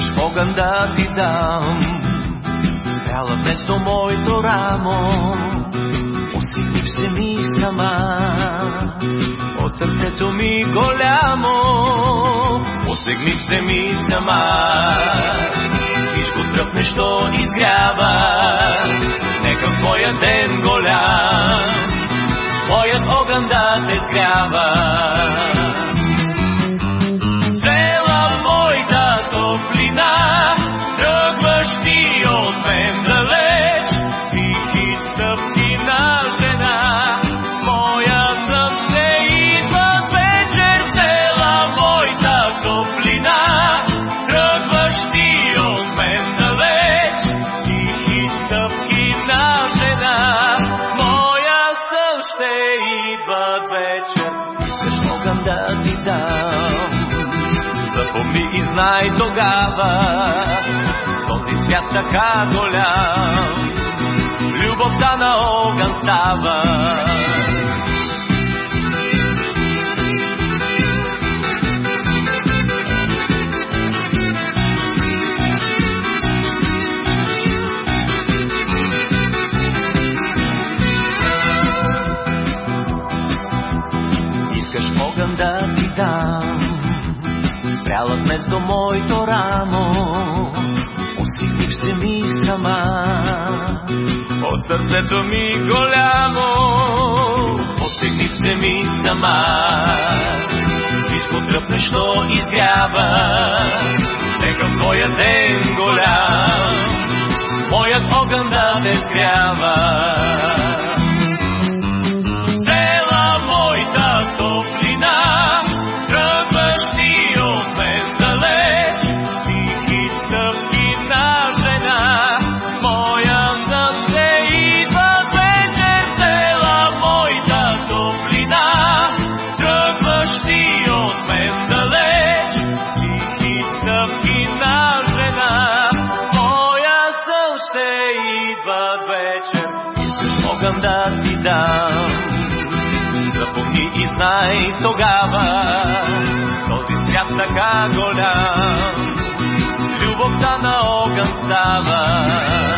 огън да ти дам. Спряла вместо моето рамо, усихнив се ми сама. От сърцето ми голямо, усегнив се ми сама. Виж го тръпне, що изгрява, нека в моя ден голям, моят огън да те сгрява. Стъпки на жена, моя сън ще идва вечер, искаш огън да ти дам. Запомни и знай тогава, този свят така голям, любовта на огън става. Огън да ти дам, спряла вместо моето рамо, усихнив се ми сама. От сърцето ми голямо, усихнив се ми сама. Виж го тръпне, що изгрява, нека в твоя ден голям, моят огън да те сгрява. Огън да ти дам. Запомни и знай тогава, този свят така голям, любовта на огън става.